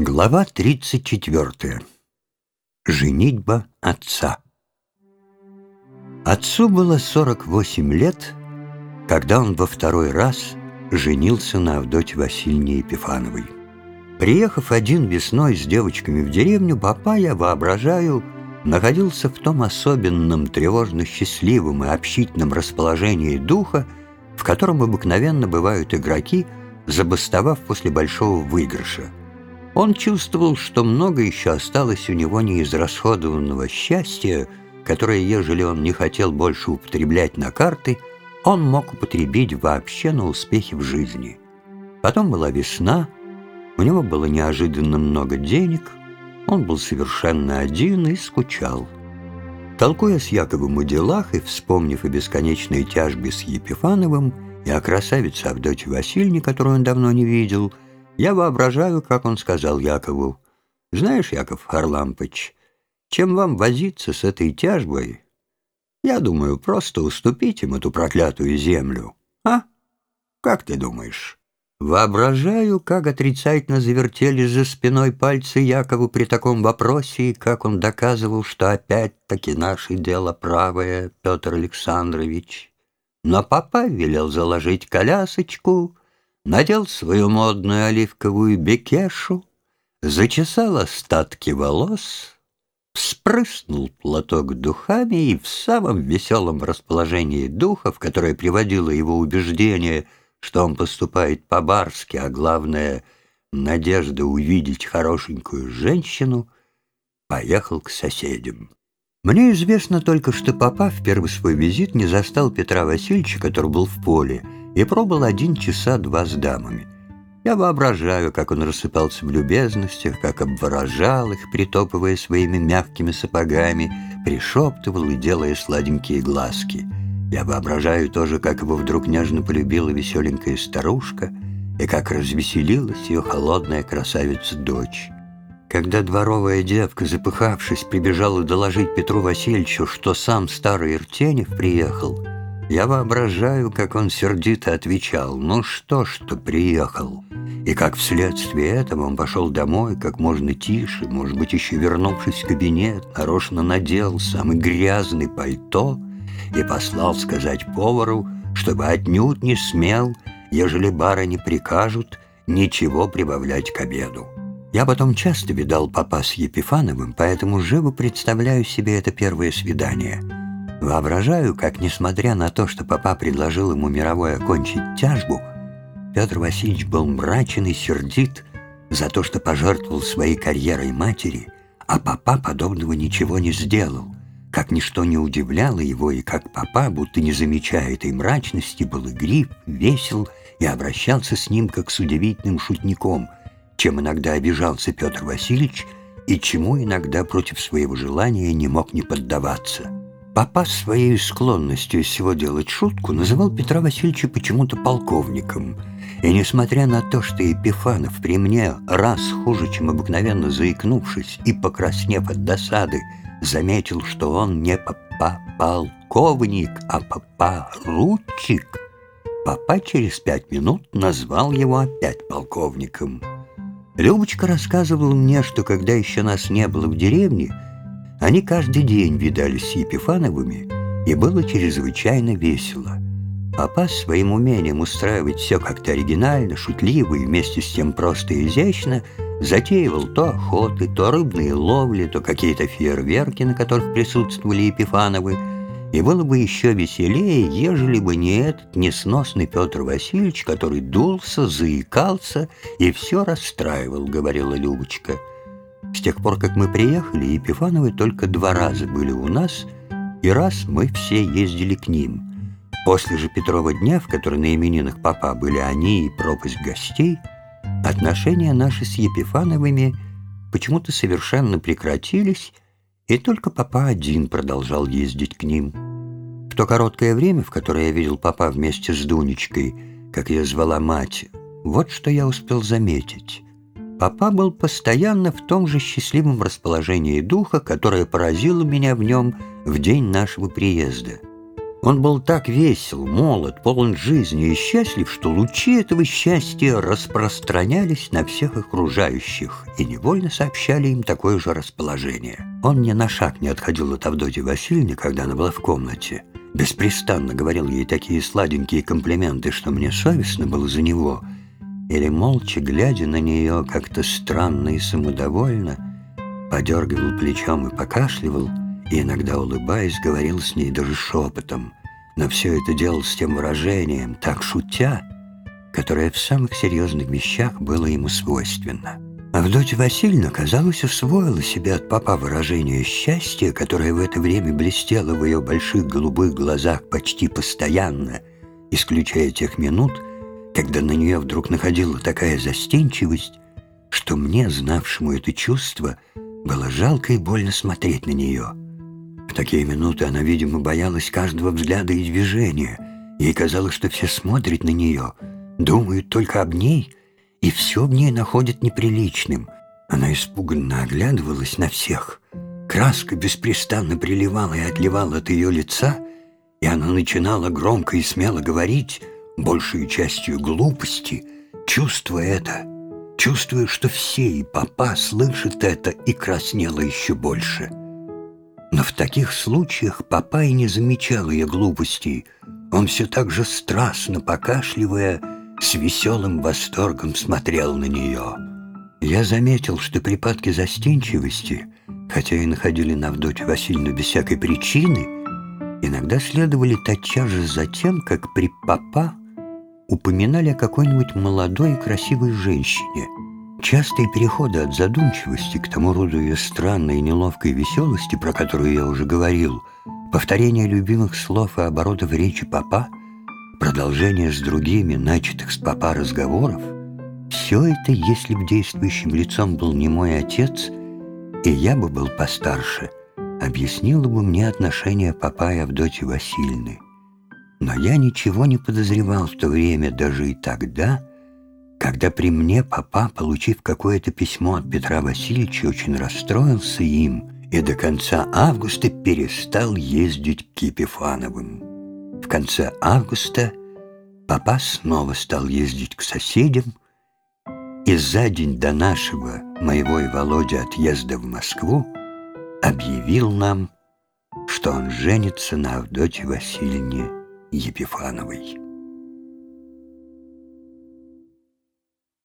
Глава 34. Женитьба отца. Отцу было 48 лет, когда он во второй раз женился на Авдоте Васильевне Епифановой. Приехав один весной с девочками в деревню, папа, я воображаю, находился в том особенном, тревожно-счастливом и общительном расположении духа, в котором обыкновенно бывают игроки, забастовав после большого выигрыша. Он чувствовал, что много еще осталось у него неизрасходованного счастья, которое, ежели он не хотел больше употреблять на карты, он мог употребить вообще на успехи в жизни. Потом была весна, у него было неожиданно много денег, он был совершенно один и скучал. Толкуя с Яковом о делах и вспомнив о бесконечной тяжбе с Епифановым и о красавице Авдотье Васильевне, которую он давно не видел, я воображаю, как он сказал Якову, «Знаешь, Яков Харлампыч, чем вам возиться с этой тяжбой? Я думаю, просто уступить им эту проклятую землю. А? Как ты думаешь?» Воображаю, как отрицательно завертели за спиной пальцы Якову при таком вопросе, и как он доказывал, что опять-таки наше дело правое, Петр Александрович. Но папа велел заложить колясочку, надел свою модную оливковую бекешу, зачесал остатки волос, спрыснул платок духами и в самом веселом расположении духа, в которое приводило его убеждение, что он поступает по-барски, а главное — надежда увидеть хорошенькую женщину, поехал к соседям. Мне известно только, что папа в первый свой визит не застал Петра Васильевича, который был в поле, и пробыл один часа два с дамами. Я воображаю, как он рассыпался в любезностях, как обворожал их, притопывая своими мягкими сапогами, пришептывал и делая сладенькие глазки. Я воображаю тоже, как его вдруг нежно полюбила веселенькая старушка и как развеселилась ее холодная красавица-дочь. Когда дворовая девка, запыхавшись, прибежала доложить Петру Васильевичу, что сам старый Иртенев приехал, я воображаю, как он сердито отвечал «Ну что, что приехал?» И как вследствие этого он пошел домой как можно тише, может быть, еще вернувшись в кабинет, нарочно надел самый грязный пальто и послал сказать повару, чтобы отнюдь не смел, ежели барыни прикажут, ничего прибавлять к обеду. Я потом часто видал папа с Епифановым, поэтому живо представляю себе это первое свидание. Воображаю, как, несмотря на то, что папа предложил ему мировой окончить тяжбу, Петр Васильевич был мрачен и сердит за то, что пожертвовал своей карьерой матери, а папа подобного ничего не сделал, как ничто не удивляло его, и как папа, будто не замечая этой мрачности, был игрив, весел и обращался с ним как с удивительным шутником – чем иногда обижался Петр Васильевич и чему иногда против своего желания не мог не поддаваться. Папа своей склонностью всего делать шутку называл Петра Васильевича почему-то полковником. И несмотря на то, что Епифанов при мне раз хуже, чем обыкновенно заикнувшись и покраснев от досады, заметил, что он не папа полковник, а папа ручик, папа через пять минут назвал его опять полковником. Любочка рассказывала мне, что когда еще нас не было в деревне, они каждый день видались с Епифановыми, и было чрезвычайно весело. Папа своим умением устраивать все как-то оригинально, шутливо и вместе с тем просто и изящно затеивал то охоты, то рыбные ловли, то какие-то фейерверки, на которых присутствовали Епифановы, и было бы еще веселее, ежели бы не этот несносный Петр Васильевич, который дулся, заикался и все расстраивал, говорила Любочка. С тех пор, как мы приехали, Епифановы только два раза были у нас, и раз мы все ездили к ним. После же Петрова дня, в который на именинах папа были они и пропасть гостей, отношения наши с Епифановыми почему-то совершенно прекратились, и только папа один продолжал ездить к ним. В то короткое время, в которое я видел папа вместе с Дунечкой, как ее звала мать, вот что я успел заметить. Папа был постоянно в том же счастливом расположении духа, которое поразило меня в нем в день нашего приезда. Он был так весел, молод, полон жизни и счастлив, что лучи этого счастья распространялись на всех окружающих и невольно сообщали им такое же расположение. Он ни на шаг не отходил от Авдотьи Васильевны, когда она была в комнате. Беспрестанно говорил ей такие сладенькие комплименты, что мне совестно было за него. Или, молча глядя на нее, как-то странно и самодовольно, подергивал плечом и покашливал – и иногда, улыбаясь, говорил с ней даже шепотом, но все это делал с тем выражением, так шутя, которое в самых серьезных вещах было ему свойственно. Авдотья Васильевна, казалось, усвоила себе от папа выражение счастья, которое в это время блестело в ее больших голубых глазах почти постоянно, исключая тех минут, когда на нее вдруг находила такая застенчивость, что мне, знавшему это чувство, было жалко и больно смотреть на нее — в такие минуты она, видимо, боялась каждого взгляда и движения. Ей казалось, что все смотрят на нее, думают только об ней, и все в ней находят неприличным. Она испуганно оглядывалась на всех. Краска беспрестанно приливала и отливала от ее лица, и она начинала громко и смело говорить, большей частью глупости, чувствуя это, чувствуя, что все и папа слышат это, и краснела еще больше. Но в таких случаях папа и не замечал ее глупостей. Он все так же страстно покашливая, с веселым восторгом смотрел на нее. Я заметил, что припадки застенчивости, хотя и находили на Авдотью Васильевну без всякой причины, иногда следовали тотчас же за тем, как при папа упоминали о какой-нибудь молодой и красивой женщине – Частые переходы от задумчивости к тому роду ее странной и неловкой веселости, про которую я уже говорил, повторение любимых слов и оборотов речи папа, продолжение с другими, начатых с папа разговоров, все это, если бы действующим лицом был не мой отец, и я бы был постарше, объяснило бы мне отношение папа и Авдотьи Васильевны. Но я ничего не подозревал в то время, даже и тогда, когда при мне папа, получив какое-то письмо от Петра Васильевича, очень расстроился им и до конца августа перестал ездить к Епифановым. В конце августа папа снова стал ездить к соседям, и за день до нашего, моего и Володи отъезда в Москву, объявил нам, что он женится на Авдоте Васильевне Епифановой.